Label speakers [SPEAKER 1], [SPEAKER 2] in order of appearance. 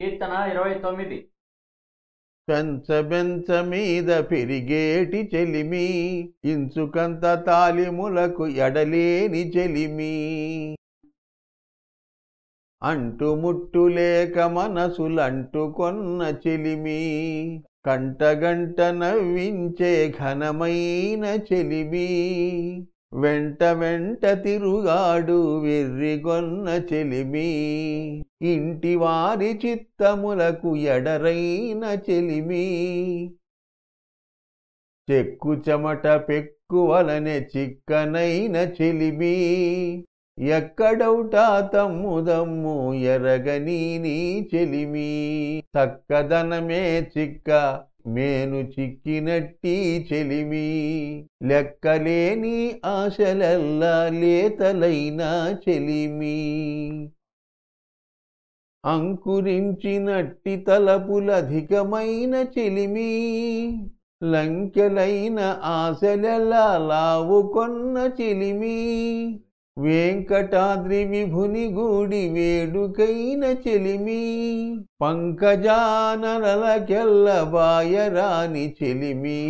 [SPEAKER 1] కీర్తన ఇరవై తొమ్మిది.
[SPEAKER 2] పెంచబెంచ మీద పెరిగేటి చెలిమి ఇంచుకంత తాలిములకు ఎడలేని చెలిమి. అంటుముట్టు లేక మనసులంటుకొన్న చెలిమి కంటగంట నవ్వించే ఘనమైన చెలిమి. వెంట వెంట తిరుగాడు వెర్రిగొన్న చెలిమి. ఇంటి వారి చిత్తములకు ఎడరైన చెలిమి. చెక్కు చెమట పెక్కువలనే చిక్కనైన చెలిమి. ఎక్కడౌటా తమ్ముదమ్ము ఎరగని నీ చెలిమి. చక్కదనమే చిక్క మేను చిక్కినట్టి చెలిమి లెక్కలేని ఆశలల్లా లేతలైన చెలిమి. అంకురించినట్టి తలపులధికమైన చెలిమి లంకెలైన ఆశలెల్లా లావుకొన్న చెలిమి. వెంకటాద్రి విభుని గూడి వేడుకైన చెలిమి పంకజానలకెల్ల బాయరాని చెలిమి.